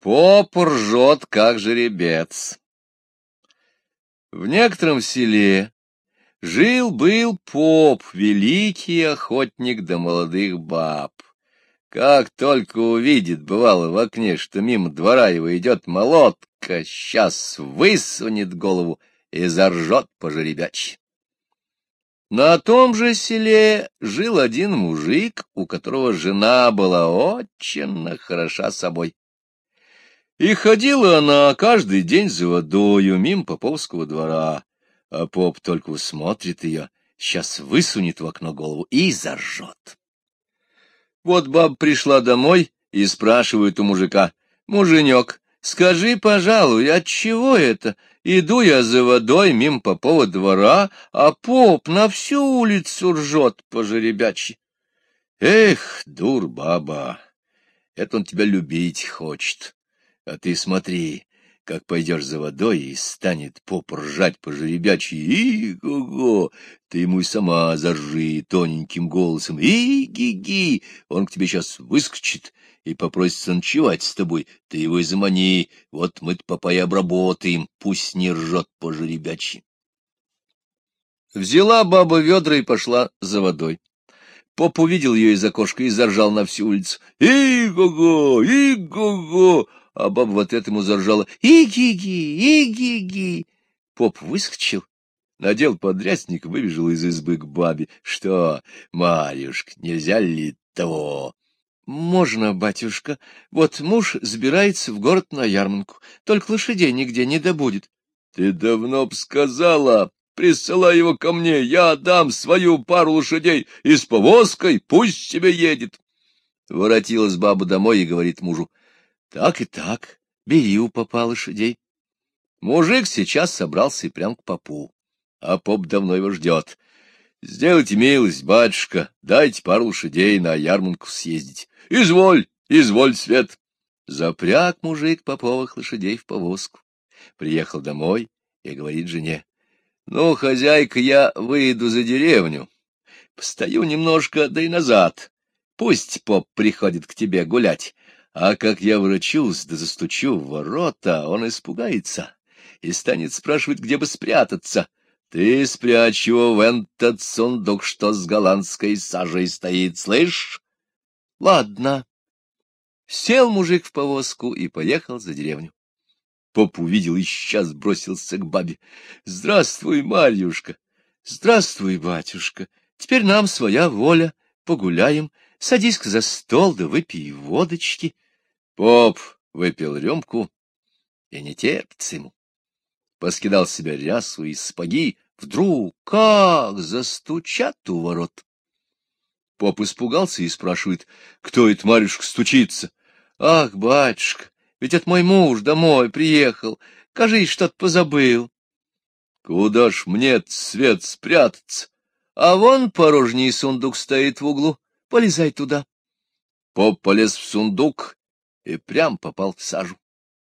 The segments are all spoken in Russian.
Поп ржет, как жеребец. В некотором селе жил-был поп, великий охотник до молодых баб. Как только увидит, бывало, в окне, что мимо двора его идет молотка, сейчас высунет голову и заржет по жеребячьи. На том же селе жил один мужик, у которого жена была очень хороша собой. И ходила она каждый день за водою мимо Поповского двора, а поп только усмотрит ее, сейчас высунет в окно голову и заржет. Вот баба пришла домой и спрашивает у мужика, «Муженек, скажи, пожалуй, от чего это? Иду я за водой мимо Попова двора, а поп на всю улицу ржет по жеребячьи». «Эх, дур баба, это он тебя любить хочет». А ты смотри, как пойдешь за водой, и станет поп ржать по жеребячьи. И-го-го! Ты ему и сама заржи тоненьким голосом. И-ги-ги! Он к тебе сейчас выскочит и попросится ночевать с тобой. Ты его и замани. Вот мы-то попа и обработаем. Пусть не ржет по жеребячьи. Взяла баба ведра и пошла за водой. Поп увидел ее из окошка и заржал на всю улицу. «И-го-го! И-го-го!» А баба в ответ ему заржала «И-ги-ги! И-ги-ги!» Поп выскочил, надел подрясник, выбежал из избы к бабе. «Что, Марюшка, нельзя ли того?» «Можно, батюшка. Вот муж забирается в город на ярмарку, только лошадей нигде не добудет». «Ты давно б сказала!» Присылай его ко мне, я дам свою пару лошадей и с повозкой, пусть себе едет. Воротилась баба домой и говорит мужу, так и так, бери у попа лошадей. Мужик сейчас собрался и прям к попу, а поп давно его ждет. Сделайте милость, батюшка, дайте пару лошадей на ярмарку съездить. Изволь, изволь, Свет. Запряг мужик поповых лошадей в повозку. Приехал домой и говорит жене. Ну, хозяйка, я выйду за деревню. Постою немножко, да и назад. Пусть поп приходит к тебе гулять. А как я врачусь да застучу в ворота, он испугается и станет спрашивать, где бы спрятаться. Ты спрячь его в этот сундук, что с голландской сажей стоит, слышь? Ладно. Сел мужик в повозку и поехал за деревню. Поп увидел и сейчас бросился к бабе. — Здравствуй, Марьюшка! — Здравствуй, батюшка! Теперь нам своя воля. Погуляем. Садись-ка за стол, да выпей водочки. — Поп выпил рюмку, и не терпится ему. Поскидал себя рясу и сапоги, вдруг как застучат у ворот. Поп испугался и спрашивает, кто это, Марюшка, стучится? Ах, батюшка, ведь это мой муж домой приехал, кажись, что-то позабыл. Куда ж мне свет спрятаться? А вон порожний сундук стоит в углу, полезай туда. Поп полез в сундук и прям попал в сажу.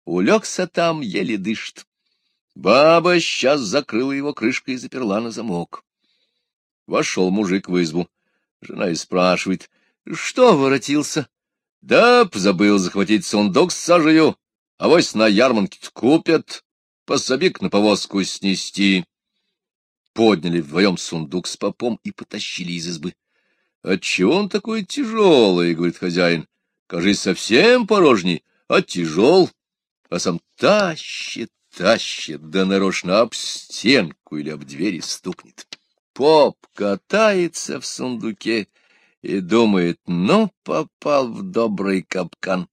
Улегся там, еле дышит. Баба сейчас закрыла его крышкой и заперла на замок. Вошел мужик в избу. Жена и спрашивает, что воротился? Да, забыл захватить сундук с сажею, а вось на ярмарке купят, пособик на повозку снести. Подняли вдвоем сундук с попом и потащили из избы. — Отчего он такой тяжелый? — говорит хозяин кажись, совсем порожний, а тяжел, а сам тащит, тащит, да нарочно об стенку или об двери стукнет. Поп катается в сундуке и думает, ну, попал в добрый капкан.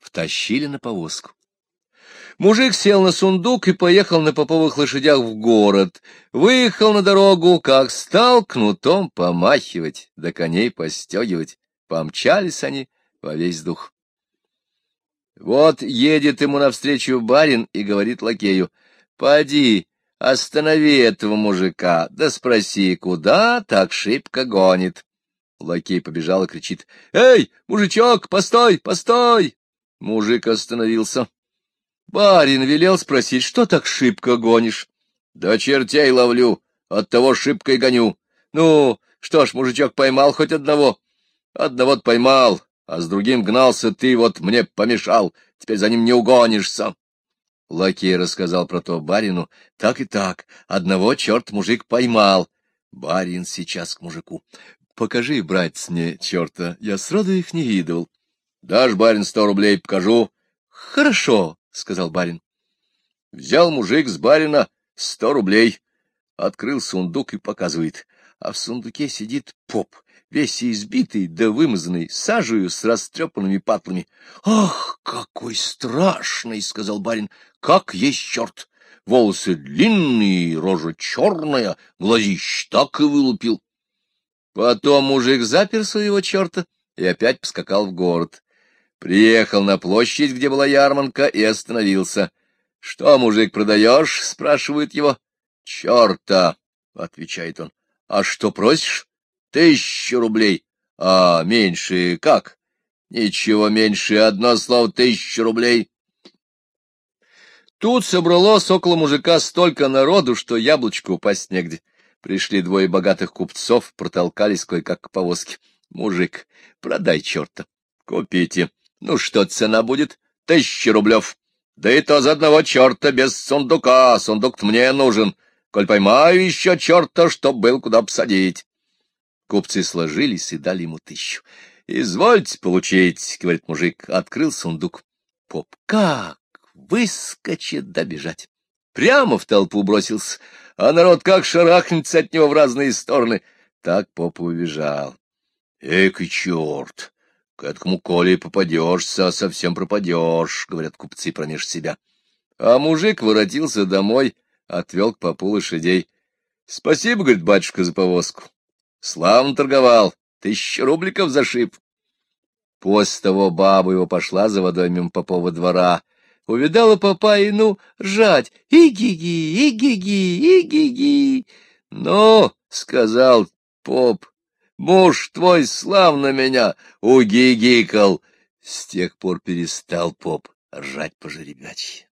Втащили на повозку. Мужик сел на сундук и поехал на поповых лошадях в город. Выехал на дорогу, как стал кнутом помахивать, да коней постегивать. Помчались они во весь дух. Вот едет ему навстречу барин и говорит лакею, «Поди, останови этого мужика, да спроси, куда так шибко гонит». Лакей побежал и кричит, «Эй, мужичок, постой, постой!» Мужик остановился. Барин велел спросить, что так шибко гонишь? Да чертей ловлю, от того шибко и гоню. Ну, что ж, мужичок поймал хоть одного? Одного-то поймал, а с другим гнался ты, вот мне помешал, теперь за ним не угонишься. Лакей рассказал про то барину. Так и так, одного черт мужик поймал. Барин сейчас к мужику. Покажи, братец, мне черта, я сроду их не видывал. Дашь, барин, сто рублей, покажу. Хорошо, — сказал барин. Взял мужик с барина сто рублей, открыл сундук и показывает, а в сундуке сидит поп, весь избитый да вымазанный, сажею с растрепанными патлами. — Ах, какой страшный! — сказал барин. — Как есть черт! Волосы длинные, рожа черная, глазищ так и вылупил. Потом мужик запер своего черта и опять поскакал в город. Приехал на площадь, где была ярмарка, и остановился. — Что, мужик, продаешь? — спрашивает его. — Черта, — отвечает он. — А что просишь? Тысячу рублей. А меньше как? Ничего меньше, одно слово, тысячу рублей. Тут собралось около мужика столько народу, что яблочко упасть негде. Пришли двое богатых купцов, протолкались кое-как к повозке. Мужик, продай черта. Купите. Ну что цена будет? Тысяча рублев. Да и то за одного черта без сундука. Сундук мне нужен. Коль поймаю еще черта, чтоб был куда посадить. Купцы сложились и дали ему тысячу. — Извольте получить, — говорит мужик, открыл сундук. Поп как выскочит добежать. Прямо в толпу бросился, а народ как шарахнется от него в разные стороны. Так поп убежал. Эк и черт! К этому Коле попадешься, совсем пропадешь, — говорят купцы промеж себя. А мужик воротился домой, отвел к попу лошадей. — Спасибо, — говорит батюшка, — за повозку. Славно торговал, тысячу рубликов зашиб. После того баба его пошла за водой мимо попова двора, увидала попа и, ну, ржать. «И-ги-ги, и-ги-ги, и-ги-ги!» «Ну, — сказал поп, — муж твой славно меня угигикал!» С тех пор перестал поп ржать по жеребячьи.